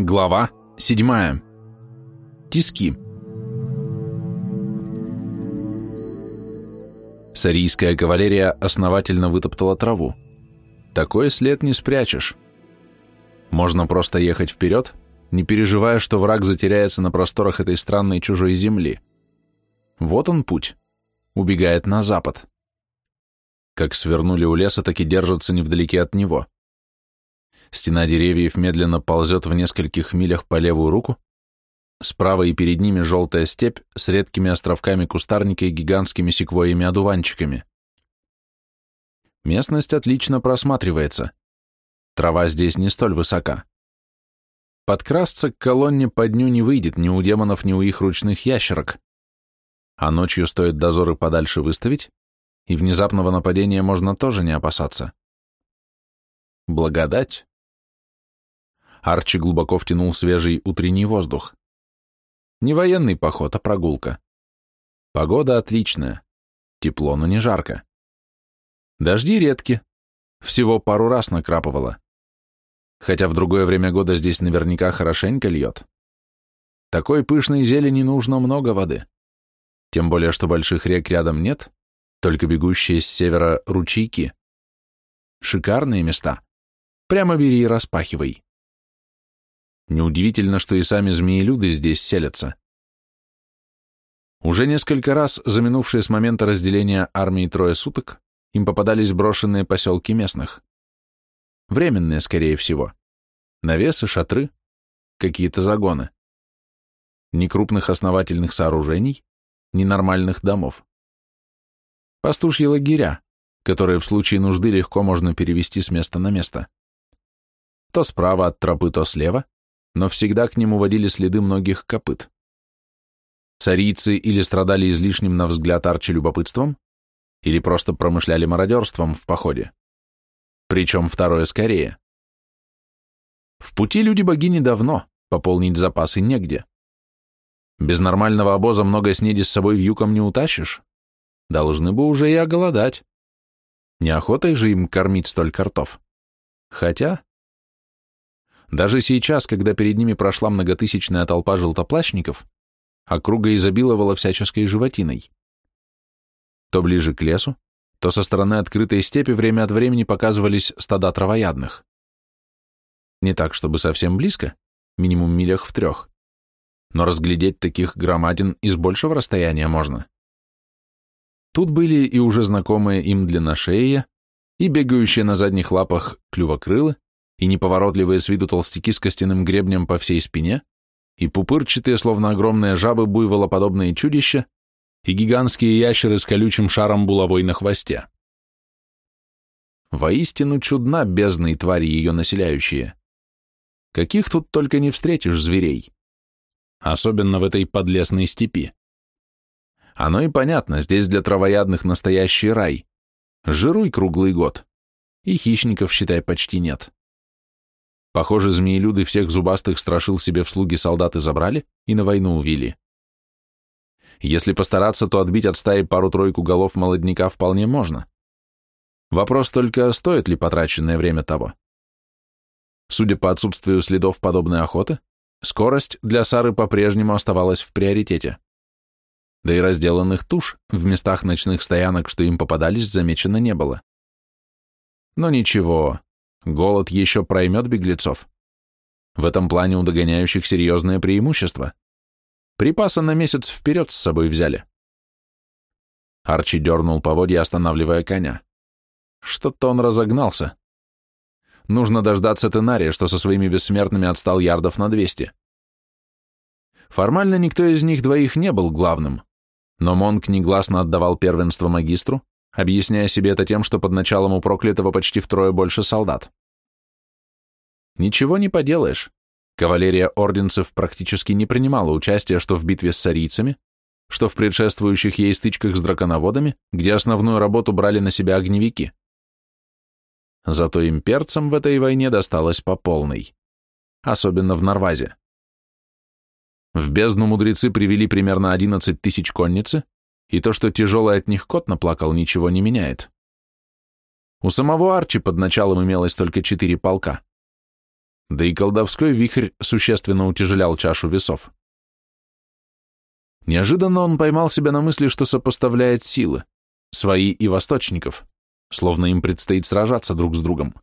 Глава 7. Тиски. Сарийская кавалерия основательно вытоптала траву. Такой след не спрячешь. Можно просто ехать вперед, не переживая, что враг затеряется на просторах этой странной чужой земли. Вот он путь. Убегает на запад. Как свернули у леса, так и держатся невдалеке от него. Стена деревьев медленно ползет в нескольких милях по левую руку. Справа и перед ними желтая степь с редкими островками кустарника и гигантскими секвоями-одуванчиками. Местность отлично просматривается. Трава здесь не столь высока. Подкрасться к колонне по дню не выйдет ни у демонов, ни у их ручных ящерок. А ночью стоит дозоры подальше выставить, и внезапного нападения можно тоже не опасаться. Благодать. Арчи глубоко втянул свежий утренний воздух. Не военный поход, а прогулка. Погода отличная. Тепло, но не жарко. Дожди редки. Всего пару раз накрапывало. Хотя в другое время года здесь наверняка хорошенько льет. Такой пышной зелени нужно много воды. Тем более, что больших рек рядом нет, только бегущие с севера ручейки. Шикарные места. Прямо бери и распахивай. Неудивительно, что и сами змеелюды здесь селятся. Уже несколько раз за минувшие с момента разделения армии трое суток им попадались брошенные поселки местных. Временные, скорее всего. Навесы, шатры, какие-то загоны. Ни крупных основательных сооружений, ни нормальных домов. Пастушьи лагеря, которые в случае нужды легко можно перевести с места на место. То справа от тропы, то слева, но всегда к нему водили следы многих копыт. Царицы или страдали излишним на взгляд Арчи любопытством, или просто промышляли мародерством в походе. Причем второе скорее. В пути люди богини давно, пополнить запасы негде. Без нормального обоза много снеди с собой в юком не утащишь. Должны бы уже и оголодать. Неохотой же им кормить столь картов. Хотя... Даже сейчас, когда перед ними прошла многотысячная толпа желтоплащников, округа изобиловала всяческой животиной. То ближе к лесу, то со стороны открытой степи время от времени показывались стада травоядных. Не так, чтобы совсем близко, минимум милях в трех, но разглядеть таких громадин из большего расстояния можно. Тут были и уже знакомые им длинношея, и бегающие на задних лапах клювокрылы, и неповоротливые с виду толстяки с костяным гребнем по всей спине, и пупырчатые, словно огромные жабы, буйволоподобные чудища, и гигантские ящеры с колючим шаром булавой на хвосте. Воистину чудна бездна и твари ее населяющие. Каких тут только не встретишь зверей. Особенно в этой подлесной степи. Оно и понятно, здесь для травоядных настоящий рай. Жируй круглый год. И хищников, считай, почти нет. Похоже, змеелюды всех зубастых страшил себе в слуги солдаты забрали и на войну увели. Если постараться, то отбить от стаи пару-тройку голов молодняка вполне можно. Вопрос только, стоит ли потраченное время того. Судя по отсутствию следов подобной охоты, скорость для Сары по-прежнему оставалась в приоритете. Да и разделанных туш в местах ночных стоянок, что им попадались, замечено не было. Но ничего, голод еще проймет беглецов. В этом плане у догоняющих серьезное преимущество. Припасы на месяц вперед с собой взяли. Арчи дернул поводья, останавливая коня. Что-то он разогнался. Нужно дождаться Тенария, что со своими бессмертными отстал ярдов на 200. Формально никто из них двоих не был главным, но Монк негласно отдавал первенство магистру, объясняя себе это тем, что под началом у проклятого почти втрое больше солдат. Ничего не поделаешь. Кавалерия орденцев практически не принимала участия что в битве с сарийцами, что в предшествующих ей стычках с драконоводами, где основную работу брали на себя огневики. Зато имперцам в этой войне досталось по полной, особенно в Нарвазе. В бездну мудрецы привели примерно 11 тысяч конницы, и то, что тяжелый от них кот наплакал, ничего не меняет. У самого Арчи под началом имелось только четыре полка. да и колдовской вихрь существенно утяжелял чашу весов. Неожиданно он поймал себя на мысли, что сопоставляет силы, свои и восточников, словно им предстоит сражаться друг с другом.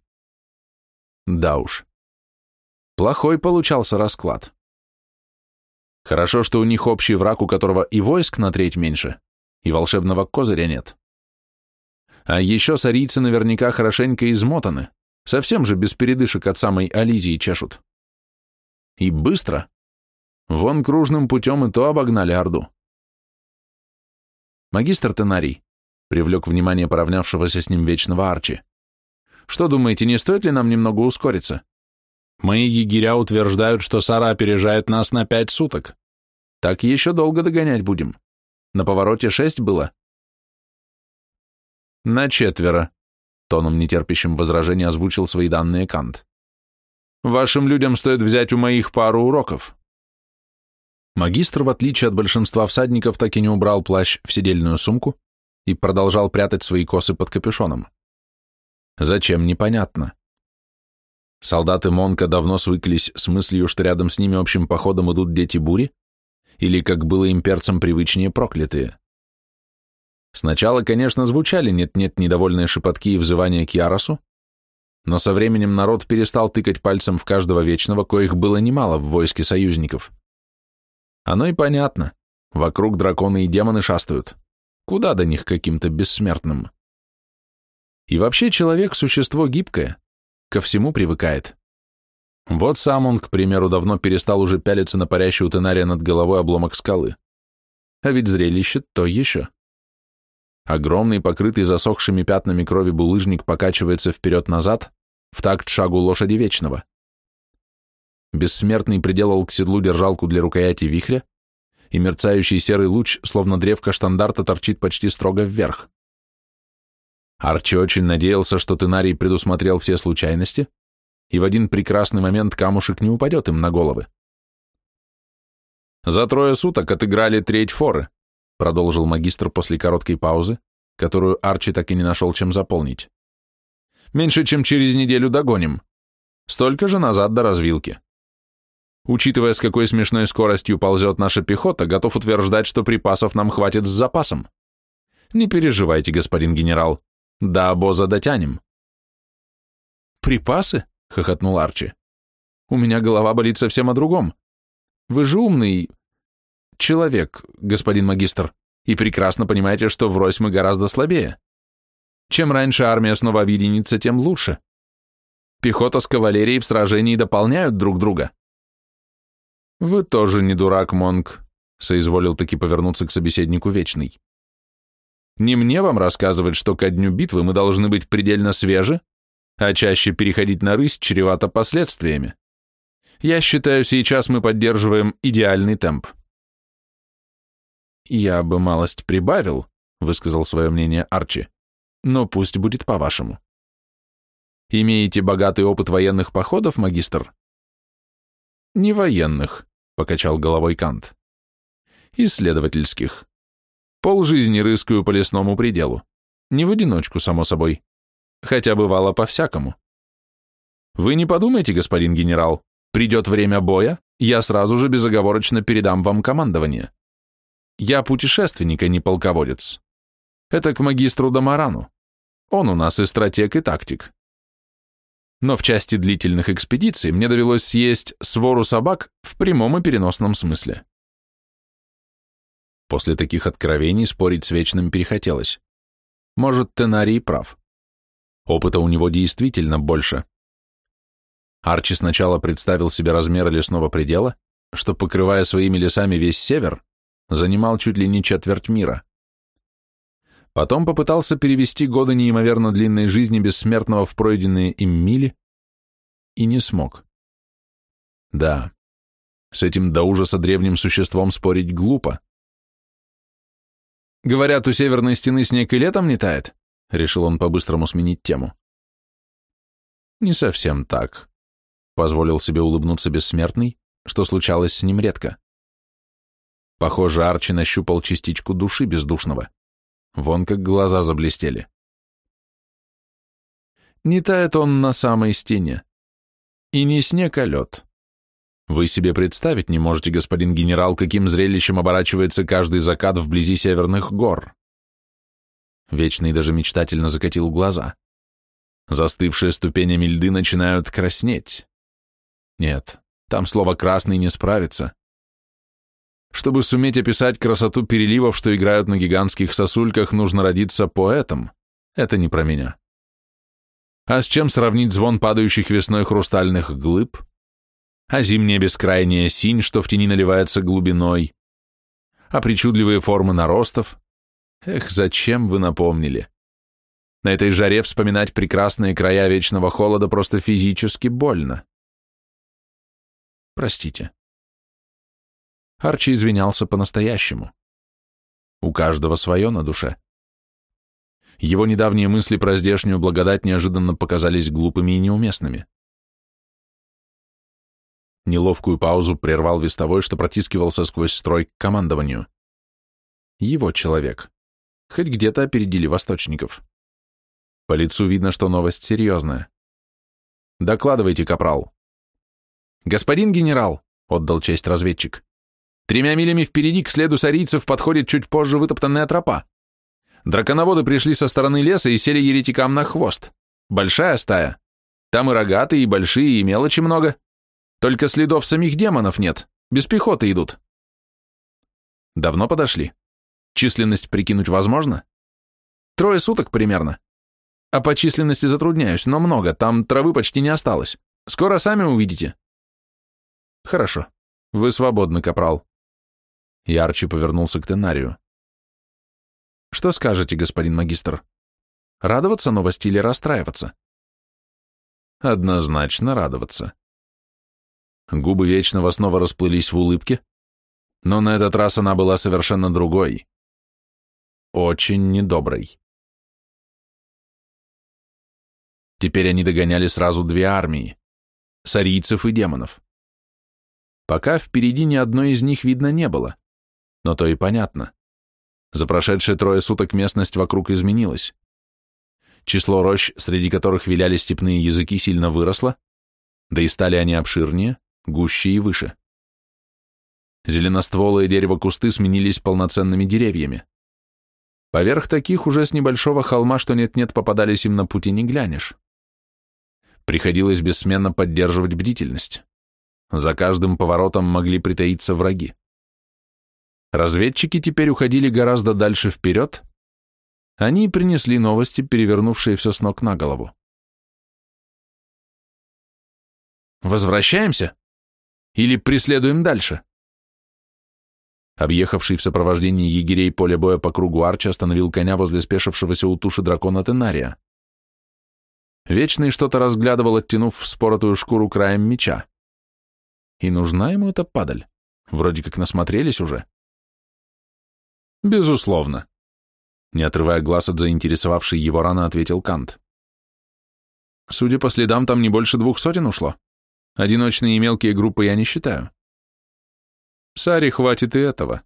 Да уж. Плохой получался расклад. Хорошо, что у них общий враг, у которого и войск на треть меньше, и волшебного козыря нет. А еще сарийцы наверняка хорошенько измотаны, совсем же без передышек от самой Ализии чешут. И быстро. Вон кружным путем и то обогнали Орду. Магистр Тенарий привлек внимание поравнявшегося с ним вечного Арчи. Что думаете, не стоит ли нам немного ускориться? Мои егеря утверждают, что Сара опережает нас на пять суток. Так еще долго догонять будем. На повороте шесть было. На четверо, тоном нетерпящим возражения озвучил свои данные Кант. Вашим людям стоит взять у моих пару уроков. Магистр, в отличие от большинства всадников, так и не убрал плащ в сидельную сумку и продолжал прятать свои косы под капюшоном. Зачем, непонятно. Солдаты Монка давно свыклись с мыслью, что рядом с ними общим походом идут дети бури, или, как было имперцам привычнее, проклятые. Сначала, конечно, звучали нет-нет недовольные шепотки и взывания к Яросу, но со временем народ перестал тыкать пальцем в каждого вечного, коих было немало в войске союзников. Оно и понятно. Вокруг драконы и демоны шастают. Куда до них каким-то бессмертным? И вообще человек – существо гибкое, ко всему привыкает. Вот сам он, к примеру, давно перестал уже пялиться на парящий у Тенария над головой обломок скалы. А ведь зрелище то еще. Огромный, покрытый засохшими пятнами крови булыжник покачивается вперед-назад, в такт шагу лошади Вечного. Бессмертный приделал к седлу держалку для рукояти вихря, и мерцающий серый луч, словно древко штандарта, торчит почти строго вверх. Арчи очень надеялся, что Тенарий предусмотрел все случайности, и в один прекрасный момент камушек не упадет им на головы. «За трое суток отыграли треть форы», продолжил магистр после короткой паузы, которую Арчи так и не нашел чем заполнить. «Меньше, чем через неделю догоним. Столько же назад до развилки. Учитывая, с какой смешной скоростью ползет наша пехота, готов утверждать, что припасов нам хватит с запасом. Не переживайте, господин генерал. До обоза дотянем. Припасы? — хохотнул Арчи. У меня голова болит совсем о другом. Вы же умный человек, господин магистр, и прекрасно понимаете, что врозь мы гораздо слабее. Чем раньше армия снова объединится, тем лучше. Пехота с кавалерией в сражении дополняют друг друга. «Вы тоже не дурак, Монг», — соизволил таки повернуться к собеседнику Вечный. «Не мне вам рассказывать, что ко дню битвы мы должны быть предельно свежи, а чаще переходить на рысь чревато последствиями. Я считаю, сейчас мы поддерживаем идеальный темп». «Я бы малость прибавил», — высказал свое мнение Арчи, «но пусть будет по-вашему». «Имеете богатый опыт военных походов, магистр?» «Не военных», — покачал головой Кант. «Исследовательских. Пол жизни рыскаю по лесному пределу. Не в одиночку, само собой. Хотя бывало по-всякому. Вы не подумайте, господин генерал, придет время боя, я сразу же безоговорочно передам вам командование. Я путешественник, а не полководец. Это к магистру Дамарану. Он у нас и стратег, и тактик но в части длительных экспедиций мне довелось съесть свору собак в прямом и переносном смысле. После таких откровений спорить с Вечным перехотелось. Может, Тенарий прав. Опыта у него действительно больше. Арчи сначала представил себе размеры лесного предела, что, покрывая своими лесами весь север, занимал чуть ли не четверть мира. Потом попытался перевести годы неимоверно длинной жизни бессмертного в пройденные им мили и не смог. Да, с этим до ужаса древним существом спорить глупо. Говорят, у северной стены снег и летом не тает, решил он по-быстрому сменить тему. Не совсем так, позволил себе улыбнуться бессмертный, что случалось с ним редко. Похоже, Арчи нащупал частичку души бездушного. Вон как глаза заблестели. Не тает он на самой стене. И не снег, а лед. Вы себе представить не можете, господин генерал, каким зрелищем оборачивается каждый закат вблизи северных гор. Вечный даже мечтательно закатил глаза. Застывшие ступенями льды начинают краснеть. Нет, там слово «красный» не справится. Чтобы суметь описать красоту переливов, что играют на гигантских сосульках, нужно родиться поэтом. Это не про меня. А с чем сравнить звон падающих весной хрустальных глыб? А зимняя бескрайняя синь, что в тени наливается глубиной? А причудливые формы наростов? Эх, зачем вы напомнили? На этой жаре вспоминать прекрасные края вечного холода просто физически больно. Простите. Арчи извинялся по-настоящему. У каждого свое на душе. Его недавние мысли про здешнюю благодать неожиданно показались глупыми и неуместными. Неловкую паузу прервал вестовой, что протискивался сквозь строй к командованию. Его человек. Хоть где-то опередили восточников. По лицу видно, что новость серьезная. «Докладывайте, капрал». «Господин генерал», — отдал честь разведчик, Тремя милями впереди к следу сарийцев подходит чуть позже вытоптанная тропа. Драконоводы пришли со стороны леса и сели еретикам на хвост. Большая стая. Там и рогатые, и большие, и мелочи много. Только следов самих демонов нет. Без пехоты идут. Давно подошли? Численность прикинуть возможно? Трое суток примерно. А по численности затрудняюсь, но много, там травы почти не осталось. Скоро сами увидите. Хорошо. Вы свободны, капрал. И повернулся к Тенарию. «Что скажете, господин магистр? Радоваться новости или расстраиваться?» «Однозначно радоваться». Губы Вечного снова расплылись в улыбке, но на этот раз она была совершенно другой. Очень недоброй. Теперь они догоняли сразу две армии — сарийцев и демонов. Пока впереди ни одной из них видно не было. Но то и понятно. За прошедшие трое суток местность вокруг изменилась. Число рощ, среди которых виляли степные языки, сильно выросло, да и стали они обширнее, гуще и выше. Зеленостволые дерево-кусты сменились полноценными деревьями. Поверх таких уже с небольшого холма, что нет-нет, попадались им на пути, не глянешь. Приходилось бессменно поддерживать бдительность. За каждым поворотом могли притаиться враги. Разведчики теперь уходили гораздо дальше вперед. Они принесли новости, перевернувшие все с ног на голову. «Возвращаемся? Или преследуем дальше?» Объехавший в сопровождении егерей поле боя по кругу Арчи остановил коня возле спешившегося у туши дракона Тенария. Вечный что-то разглядывал, оттянув вспоротую шкуру краем меча. И нужна ему эта падаль. Вроде как насмотрелись уже. Безусловно. Не отрывая глаз от заинтересовавшей его раны, ответил Кант. Судя по следам, там не больше двух сотен ушло. Одиночные и мелкие группы я не считаю. Саре хватит и этого.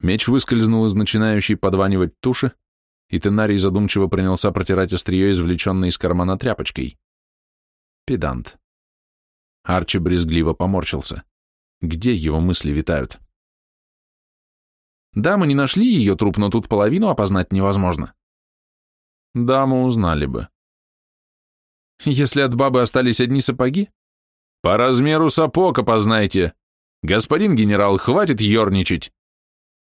Меч выскользнул из начинающей подванивать туши, и Тенарий задумчиво принялся протирать острие, извлеченное из кармана тряпочкой. Педант. Арчи брезгливо поморщился. Где его мысли витают? Да, мы не нашли ее труп, но тут половину опознать невозможно. Да, мы узнали бы. Если от бабы остались одни сапоги? По размеру сапог опознайте. Господин генерал, хватит ерничать.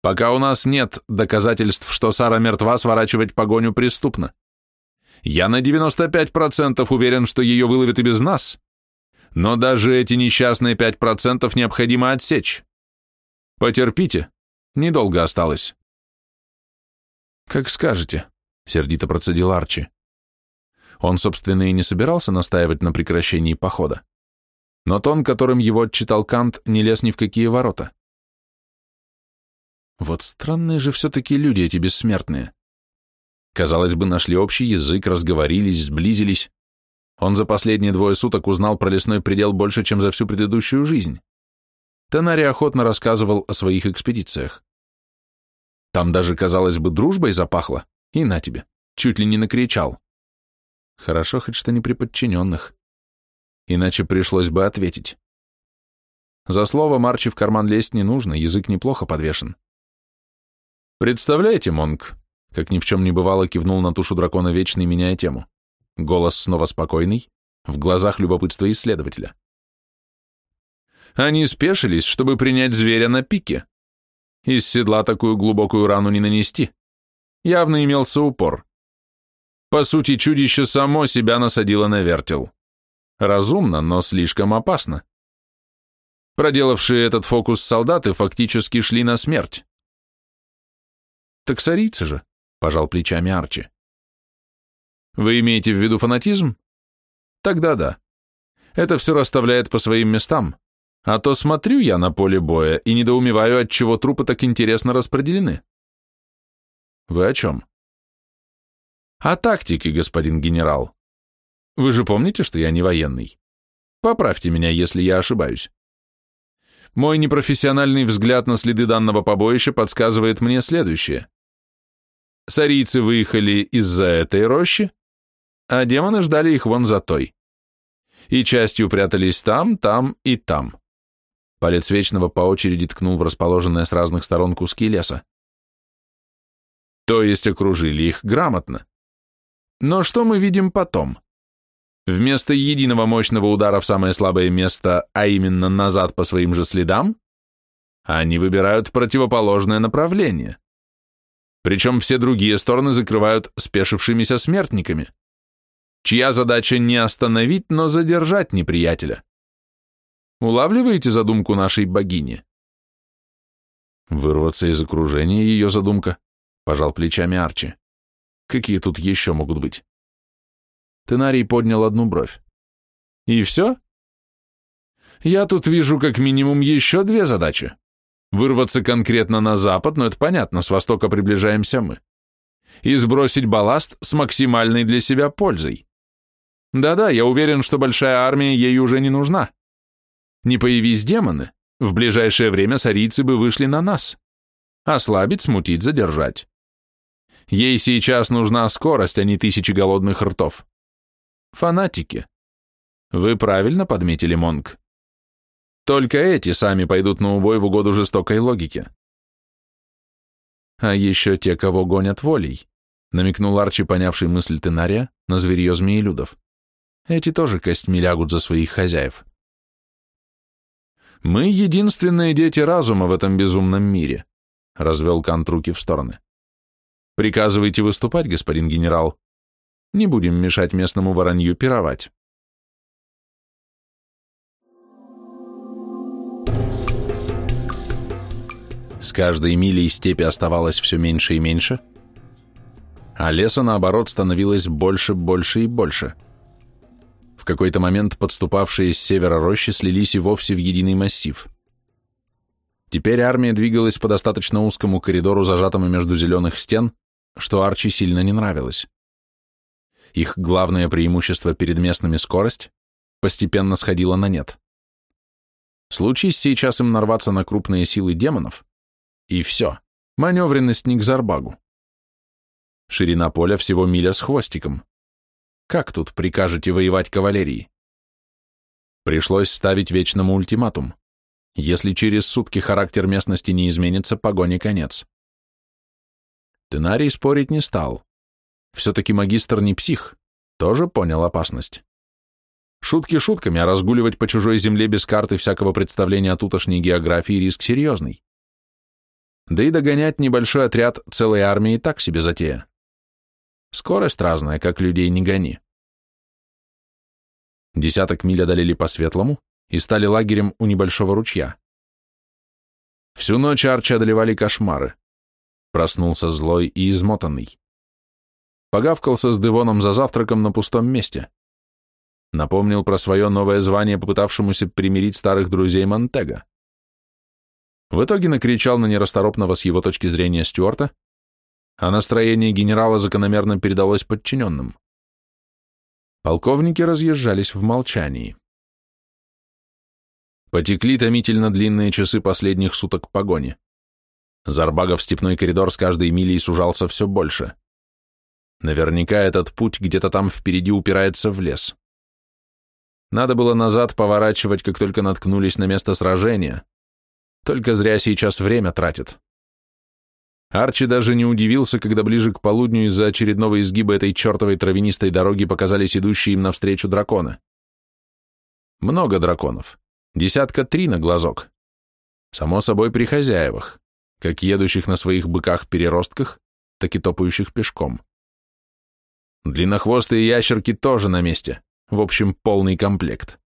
Пока у нас нет доказательств, что Сара мертва, сворачивать погоню преступно. Я на 95% уверен, что ее выловят и без нас. Но даже эти несчастные 5% необходимо отсечь. Потерпите, Недолго осталось. Как скажете, сердито процедил Арчи. Он, собственно, и не собирался настаивать на прекращении похода. Но тон, которым его отчитал Кант, не лез ни в какие ворота. Вот странные же все-таки люди эти бессмертные. Казалось бы, нашли общий язык, разговорились, сблизились. Он за последние двое суток узнал про лесной предел больше, чем за всю предыдущую жизнь. Тенари охотно рассказывал о своих экспедициях. Там даже, казалось бы, дружбой запахло, и на тебе, чуть ли не накричал. Хорошо хоть что не при подчиненных. Иначе пришлось бы ответить. За слово Марчи в карман лезть не нужно, язык неплохо подвешен. «Представляете, Монг?» Как ни в чем не бывало, кивнул на тушу дракона вечный, меняя тему. Голос снова спокойный, в глазах любопытства исследователя. Они спешились, чтобы принять зверя на пике. Из седла такую глубокую рану не нанести. Явно имелся упор. По сути, чудище само себя насадило на вертел. Разумно, но слишком опасно. Проделавшие этот фокус солдаты фактически шли на смерть. «Так сарийцы же», — пожал плечами Арчи. «Вы имеете в виду фанатизм? Тогда да. Это все расставляет по своим местам. А то смотрю я на поле боя и недоумеваю, от чего трупы так интересно распределены». «Вы о чем?» «О тактике, господин генерал. Вы же помните, что я не военный? Поправьте меня, если я ошибаюсь. Мой непрофессиональный взгляд на следы данного побоища подсказывает мне следующее. Сарийцы выехали из-за этой рощи, а демоны ждали их вон за той. И частью прятались там, там и там. Палец Вечного по очереди ткнул в расположенные с разных сторон куски леса. То есть окружили их грамотно. Но что мы видим потом? Вместо единого мощного удара в самое слабое место, а именно назад по своим же следам, они выбирают противоположное направление. Причем все другие стороны закрывают спешившимися смертниками, чья задача не остановить, но задержать неприятеля. Улавливаете задумку нашей богини? Вырваться из окружения ее задумка, пожал плечами Арчи. Какие тут еще могут быть? Тенарий поднял одну бровь. «И все?» «Я тут вижу как минимум еще две задачи. Вырваться конкретно на запад, но это понятно, с востока приближаемся мы. И сбросить балласт с максимальной для себя пользой. Да-да, я уверен, что большая армия ей уже не нужна. Не появись демоны, в ближайшее время сарийцы бы вышли на нас. Ослабить, смутить, задержать. Ей сейчас нужна скорость, а не тысячи голодных ртов. Фанатики. Вы правильно подметили, Монг. Только эти сами пойдут на убой в угоду жестокой логике. А еще те, кого гонят волей, намекнул Арчи, понявший мысль Тенария, на зверье змеелюдов. Эти тоже костьми лягут за своих хозяев. Мы единственные дети разума в этом безумном мире, развел Кант руки в стороны. Приказывайте выступать, господин генерал, не будем мешать местному воронью пировать. С каждой милей степи оставалось все меньше и меньше, а леса, наоборот, становилось больше, больше и больше. В какой-то момент подступавшие с севера рощи слились и вовсе в единый массив. Теперь армия двигалась по достаточно узкому коридору, зажатому между зеленых стен, что Арчи сильно не нравилось их главное преимущество перед местными скорость, постепенно сходило на нет. Случись сейчас им нарваться на крупные силы демонов, и все, маневренность не к зарбагу. Ширина поля всего миля с хвостиком. Как тут прикажете воевать кавалерии? Пришлось ставить вечному ультиматум. Если через сутки характер местности не изменится, погони конец. Тенарий спорить не стал. Все-таки магистр не псих, тоже понял опасность. Шутки шутками, а разгуливать по чужой земле без карты всякого представления о тутошней географии риск серьезный. Да и догонять небольшой отряд целой армии так себе затея. Скорость разная, как людей не гони. Десяток миль одолели по светлому и стали лагерем у небольшого ручья. Всю ночь Арчи одолевали кошмары. Проснулся злой и измотанный. Погавкался с Девоном за завтраком на пустом месте. Напомнил про свое новое звание попытавшемуся примирить старых друзей Монтега. В итоге накричал на нерасторопного с его точки зрения Стюарта, а настроение генерала закономерно передалось подчиненным. Полковники разъезжались в молчании. Потекли томительно длинные часы последних суток погони. Зарбагов степной коридор с каждой милей сужался все больше. Наверняка этот путь где-то там впереди упирается в лес. Надо было назад поворачивать, как только наткнулись на место сражения. Только зря сейчас время тратит. Арчи даже не удивился, когда ближе к полудню из-за очередного изгиба этой чертовой травянистой дороги показались идущие им навстречу драконы. Много драконов. Десятка три на глазок. Само собой при хозяевах, как едущих на своих быках-переростках, так и топающих пешком. Длиннохвостые ящерки тоже на месте. В общем, полный комплект.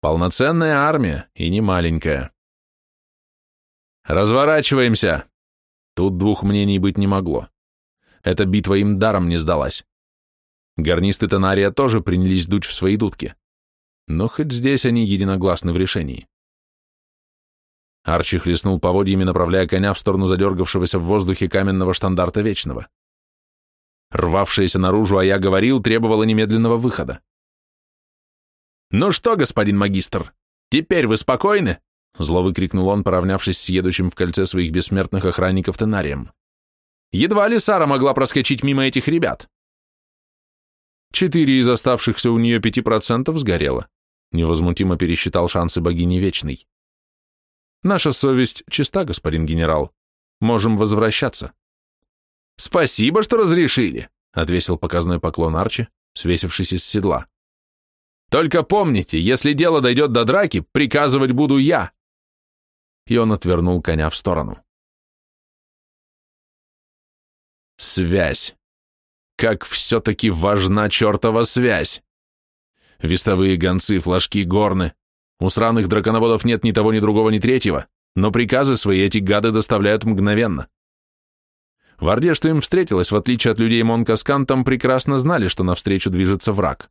Полноценная армия, и не маленькая. «Разворачиваемся!» Тут двух мнений быть не могло. Эта битва им даром не сдалась. Гарнисты Тонария тоже принялись дуть в свои дудки. Но хоть здесь они единогласны в решении. Арчи хлестнул поводьями, направляя коня в сторону задергавшегося в воздухе каменного штандарта Вечного. Рвавшаяся наружу, а я говорил, требовала немедленного выхода. «Ну что, господин магистр, теперь вы спокойны?» Зло выкрикнул он, поравнявшись с едущим в кольце своих бессмертных охранников Тенарием. «Едва ли Сара могла проскочить мимо этих ребят?» Четыре из оставшихся у нее пяти процентов сгорело. Невозмутимо пересчитал шансы богини Вечной. Наша совесть чиста, господин генерал. Можем возвращаться. Спасибо, что разрешили, отвесил показной поклон Арчи, свесившись из седла. Только помните, если дело дойдет до драки, приказывать буду я. И он отвернул коня в сторону. Связь. Как все-таки важна чертова связь. Вестовые гонцы, флажки, горны. У сраных драконоводов нет ни того, ни другого, ни третьего, но приказы свои эти гады доставляют мгновенно. В Орде, что им встретилось, в отличие от людей Монкаскан, там прекрасно знали, что навстречу движется враг.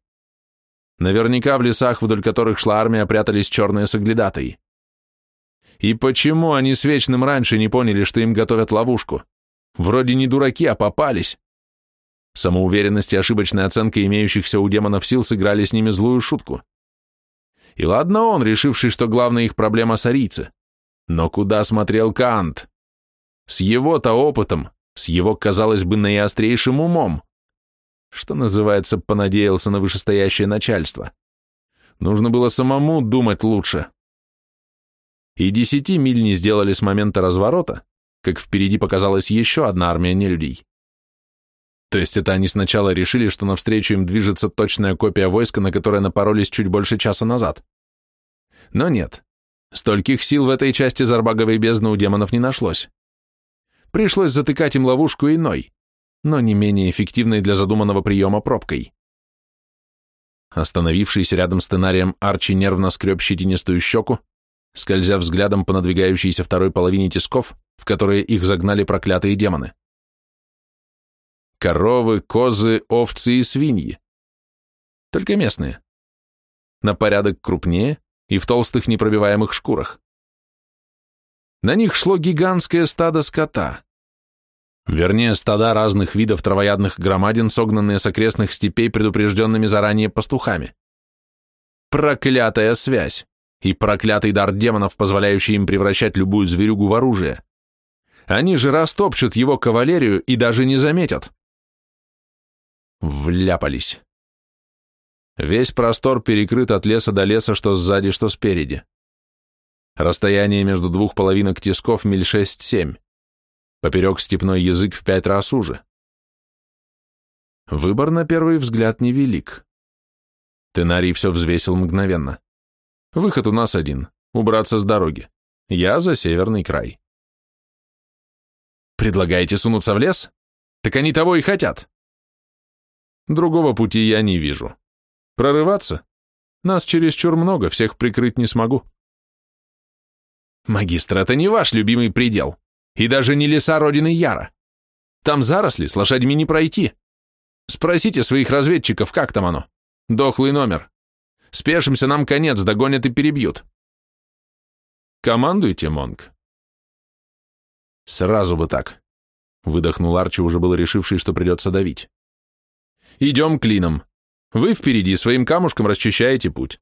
Наверняка в лесах, вдоль которых шла армия, прятались черные соглядатые. И почему они с Вечным раньше не поняли, что им готовят ловушку? Вроде не дураки, а попались. Самоуверенность и ошибочная оценка имеющихся у демонов сил сыграли с ними злую шутку. И ладно он, решивший, что главная их проблема сарийцы. Но куда смотрел Кант? С его-то опытом, с его, казалось бы, наиострейшим умом. Что называется, понадеялся на вышестоящее начальство. Нужно было самому думать лучше. И десяти миль не сделали с момента разворота, как впереди показалась еще одна армия нелюдей. То есть это они сначала решили, что навстречу им движется точная копия войска, на которое напоролись чуть больше часа назад. Но нет, стольких сил в этой части Зарбаговой бездны у демонов не нашлось. Пришлось затыкать им ловушку иной, но не менее эффективной для задуманного приема пробкой. Остановившийся рядом с тенарием Арчи нервно скреб щетинистую щеку, скользя взглядом по надвигающейся второй половине тисков, в которые их загнали проклятые демоны. Коровы, козы, овцы и свиньи. Только местные. На порядок крупнее и в толстых непробиваемых шкурах. На них шло гигантское стадо скота. Вернее, стада разных видов травоядных громадин, согнанные с окрестных степей предупрежденными заранее пастухами. Проклятая связь и проклятый дар демонов, позволяющий им превращать любую зверюгу в оружие. Они же растопчут его кавалерию и даже не заметят. Вляпались. Весь простор перекрыт от леса до леса, что сзади, что спереди. Расстояние между двух половинок тисков миль шесть-семь. Поперек степной язык в пять раз уже. Выбор на первый взгляд невелик. Тенарий все взвесил мгновенно. Выход у нас один — убраться с дороги. Я за северный край. Предлагаете сунуться в лес? Так они того и хотят. Другого пути я не вижу. Прорываться? Нас чересчур много, всех прикрыть не смогу. Магистр, это не ваш любимый предел. И даже не леса родины Яра. Там заросли, с лошадьми не пройти. Спросите своих разведчиков, как там оно. Дохлый номер. Спешимся, нам конец, догонят и перебьют. Командуйте, Монг. Сразу бы так. Выдохнул Арчи, уже был решивший, что придется давить. Идем клином. Вы впереди своим камушком расчищаете путь.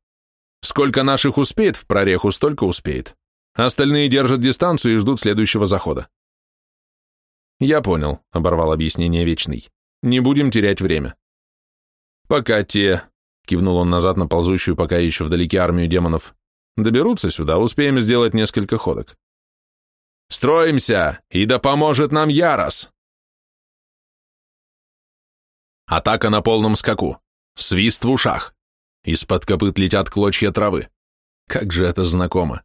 Сколько наших успеет в прореху, столько успеет. Остальные держат дистанцию и ждут следующего захода. Я понял, оборвал объяснение Вечный. Не будем терять время. Пока те кивнул он назад на ползущую пока еще вдалеке армию демонов. Доберутся сюда, успеем сделать несколько ходок. Строимся, и да поможет нам Ярос! Атака на полном скаку. Свист в ушах. Из-под копыт летят клочья травы. Как же это знакомо.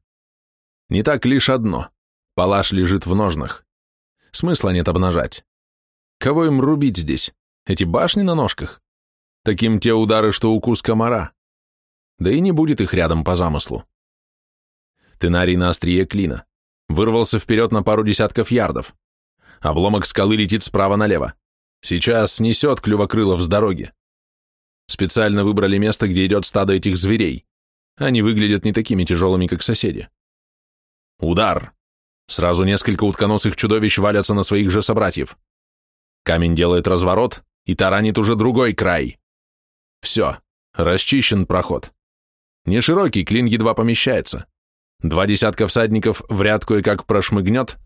Не так лишь одно. Палаш лежит в ножнах. Смысла нет обнажать. Кого им рубить здесь? Эти башни на ножках? Таким те удары, что укус комара. Да и не будет их рядом по замыслу. Тенарий на острие клина. Вырвался вперед на пару десятков ярдов. Обломок скалы летит справа налево. Сейчас снесет клювокрылов с дороги. Специально выбрали место, где идет стадо этих зверей. Они выглядят не такими тяжелыми, как соседи. Удар! Сразу несколько утконосых чудовищ валятся на своих же собратьев. Камень делает разворот и таранит уже другой край. Все, расчищен проход. Не широкий, клин едва помещается. Два десятка всадников в ряд кое-как прошмыгнет,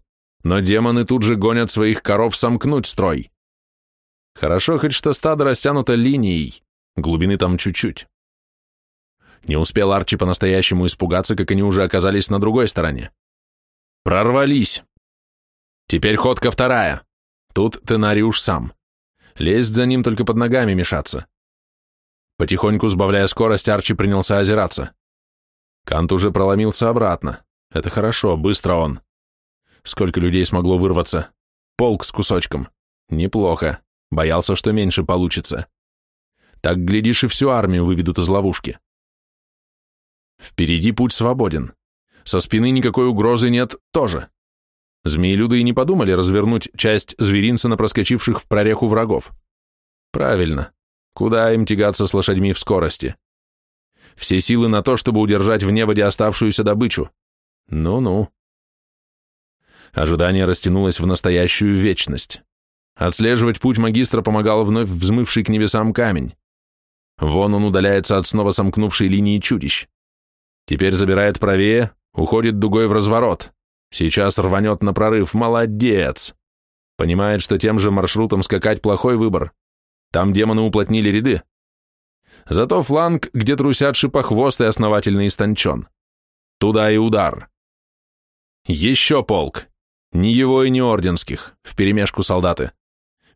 но демоны тут же гонят своих коров сомкнуть строй. Хорошо хоть что стадо растянуто линией, глубины там чуть-чуть. Не успел Арчи по-настоящему испугаться, как они уже оказались на другой стороне. Прорвались. Теперь ходка вторая. Тут Тенариуш сам. Лезть за ним только под ногами мешаться. Потихоньку сбавляя скорость, Арчи принялся озираться. Кант уже проломился обратно. Это хорошо, быстро он. Сколько людей смогло вырваться? Полк с кусочком. Неплохо. Боялся, что меньше получится. Так, глядишь, и всю армию выведут из ловушки. Впереди путь свободен. Со спины никакой угрозы нет тоже. Змеелюды и не подумали развернуть часть зверинца на проскочивших в прореху врагов. Правильно. Куда им тягаться с лошадьми в скорости? Все силы на то, чтобы удержать в неводе оставшуюся добычу. Ну-ну. Ожидание растянулось в настоящую вечность. Отслеживать путь магистра помогал вновь взмывший к небесам камень. Вон он удаляется от снова сомкнувшей линии чудищ. Теперь забирает правее, уходит дугой в разворот. Сейчас рванет на прорыв. Молодец! Понимает, что тем же маршрутом скакать плохой выбор. Там демоны уплотнили ряды. Зато фланг, где трусят шипохвост и основательно истончен. Туда и удар. Еще полк. Ни его и ни орденских, вперемешку солдаты.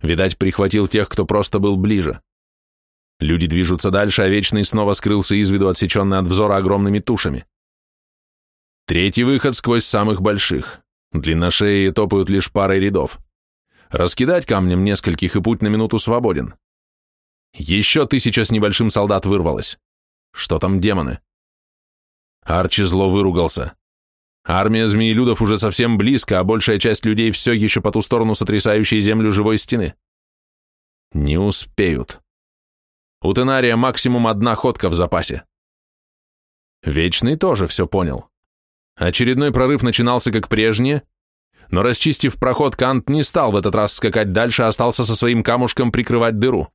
Видать, прихватил тех, кто просто был ближе. Люди движутся дальше, а Вечный снова скрылся из виду, отсеченный от взора огромными тушами. Третий выход сквозь самых больших. Длинношеи топают лишь парой рядов. Раскидать камнем нескольких, и путь на минуту свободен. Еще тысяча с небольшим солдат вырвалась. Что там демоны? Арчи зло выругался. Армия змеелюдов уже совсем близко, а большая часть людей все еще по ту сторону сотрясающей землю живой стены. Не успеют. У Тенария максимум одна ходка в запасе. Вечный тоже все понял. Очередной прорыв начинался как прежнее, но расчистив проход, Кант не стал в этот раз скакать дальше, а остался со своим камушком прикрывать дыру.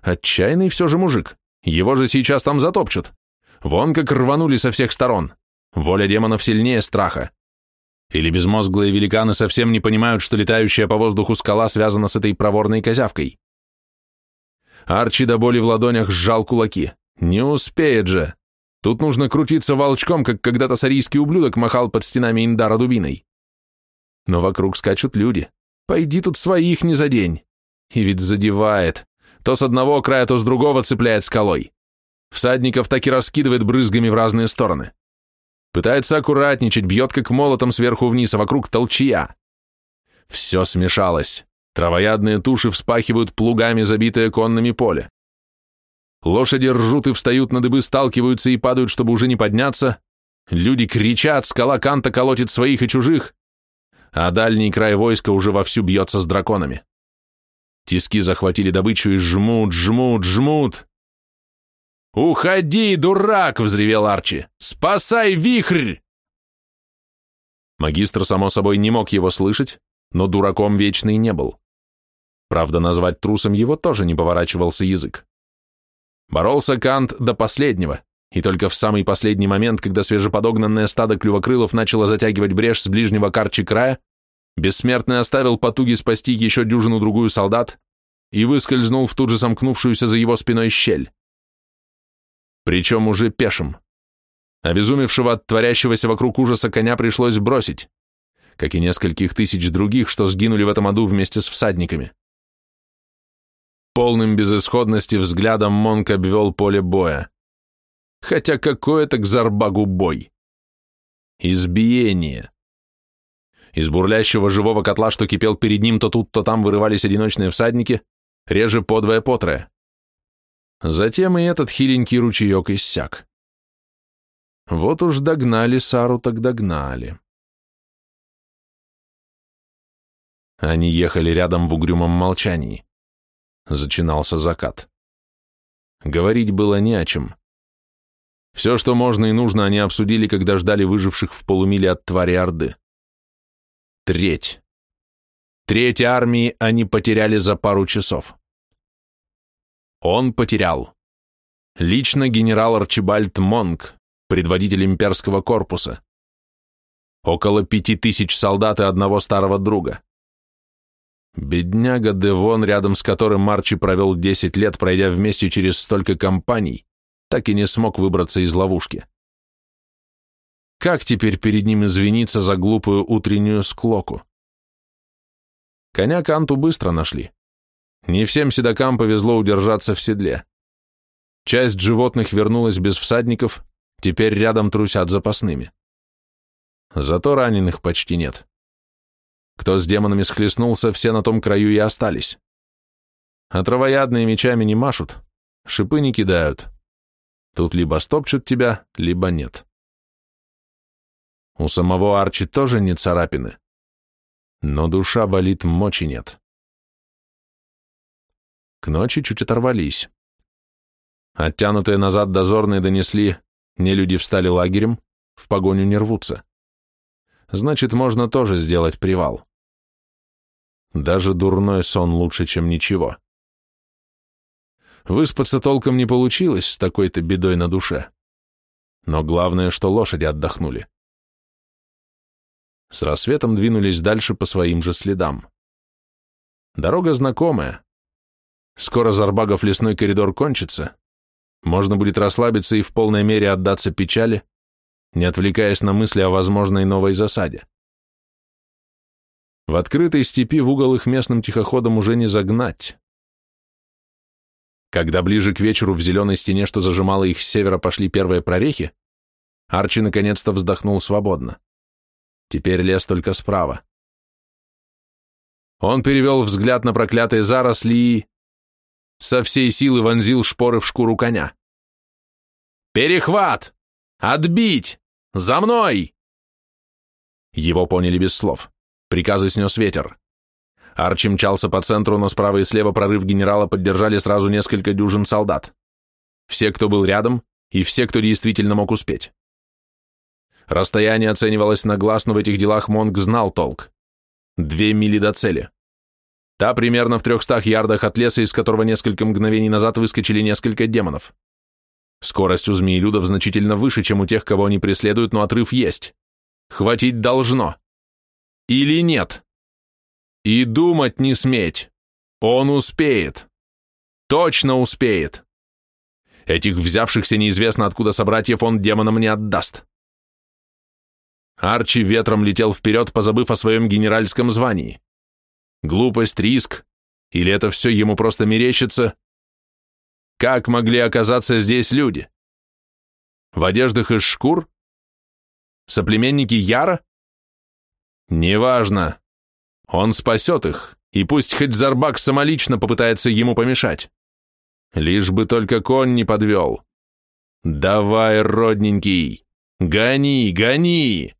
Отчаянный все же мужик, его же сейчас там затопчут. Вон как рванули со всех сторон. Воля демонов сильнее страха. Или безмозглые великаны совсем не понимают, что летающая по воздуху скала связана с этой проворной козявкой. Арчи до боли в ладонях сжал кулаки. Не успеет же. Тут нужно крутиться волчком, как когда-то сарийский ублюдок махал под стенами Индара дубиной. Но вокруг скачут люди. Пойди тут своих не задень. И ведь задевает. То с одного края, то с другого цепляет скалой. Всадников так и раскидывает брызгами в разные стороны. Пытается аккуратничать, бьет как молотом сверху вниз, а вокруг толчья. Все смешалось. Травоядные туши вспахивают плугами, забитое конными поле. Лошади ржут и встают на дыбы, сталкиваются и падают, чтобы уже не подняться. Люди кричат, скала Канта колотит своих и чужих, а дальний край войска уже вовсю бьется с драконами. Тиски захватили добычу и жмут, жмут, жмут. «Уходи, дурак!» — взревел Арчи. «Спасай вихрь!» Магистр, само собой, не мог его слышать, но дураком вечный не был. Правда, назвать трусом его тоже не поворачивался язык. Боролся Кант до последнего, и только в самый последний момент, когда свежеподогнанное стадо клювокрылов начало затягивать брешь с ближнего карчи края, бессмертный оставил потуги спасти еще дюжину-другую солдат и выскользнул в тут же сомкнувшуюся за его спиной щель. причем уже пешим. Обезумевшего от творящегося вокруг ужаса коня пришлось бросить, как и нескольких тысяч других, что сгинули в этом аду вместе с всадниками. Полным безысходности взглядом Монк обвел поле боя. Хотя какой это к Зарбагу бой? Избиение. Из бурлящего живого котла, что кипел перед ним, то тут, то там вырывались одиночные всадники, реже подвое потрое. Затем и этот хиленький ручеек иссяк. Вот уж догнали Сару, так догнали. Они ехали рядом в угрюмом молчании. Зачинался закат. Говорить было не о чем. Все, что можно и нужно, они обсудили, когда ждали выживших в полумиле от твари Орды. Треть. Треть армии они потеряли за пару часов. Он потерял. Лично генерал Арчибальд Монк, предводитель имперского корпуса. Около пяти тысяч солдат и одного старого друга. Бедняга Девон, рядом с которым Марчи провел десять лет, пройдя вместе через столько компаний, так и не смог выбраться из ловушки. Как теперь перед ним извиниться за глупую утреннюю склоку? Коня Канту быстро нашли. Не всем седокам повезло удержаться в седле. Часть животных вернулась без всадников, теперь рядом трусят запасными. Зато раненых почти нет. Кто с демонами схлестнулся, все на том краю и остались. А травоядные мечами не машут, шипы не кидают. Тут либо стопчут тебя, либо нет. У самого Арчи тоже не царапины, но душа болит, мочи нет. К ночи чуть оторвались. Оттянутые назад дозорные донесли, не люди встали лагерем, в погоню не рвутся. Значит, можно тоже сделать привал. Даже дурной сон лучше, чем ничего. Выспаться толком не получилось с такой-то бедой на душе. Но главное, что лошади отдохнули. С рассветом двинулись дальше по своим же следам. Дорога знакомая. Скоро Зарбагов лесной коридор кончится. Можно будет расслабиться и в полной мере отдаться печали, не отвлекаясь на мысли о возможной новой засаде. В открытой степи в угол их местным тихоходом уже не загнать. Когда ближе к вечеру в зеленой стене, что зажимало их с севера, пошли первые прорехи, Арчи наконец-то вздохнул свободно. Теперь лес только справа. Он перевел взгляд на проклятые заросли и... Со всей силы вонзил шпоры в шкуру коня. «Перехват! Отбить! За мной!» Его поняли без слов. Приказы снес ветер. Арчи мчался по центру, но справа и слева прорыв генерала поддержали сразу несколько дюжин солдат. Все, кто был рядом, и все, кто действительно мог успеть. Расстояние оценивалось на глаз, но в этих делах Монг знал толк. Две мили до цели. Та примерно в трехстах ярдах от леса, из которого несколько мгновений назад выскочили несколько демонов. Скорость у змеелюдов значительно выше, чем у тех, кого они преследуют, но отрыв есть. Хватить должно. Или нет? И думать не сметь. Он успеет. Точно успеет. Этих взявшихся неизвестно откуда собратьев он демонам не отдаст. Арчи ветром летел вперед, позабыв о своем генеральском звании. Глупость, риск, или это все ему просто мерещится? Как могли оказаться здесь люди? В одеждах из шкур? Соплеменники Яра? Неважно. Он спасет их, и пусть хоть Зарбак самолично попытается ему помешать. Лишь бы только конь не подвел. Давай, родненький, гони, гони!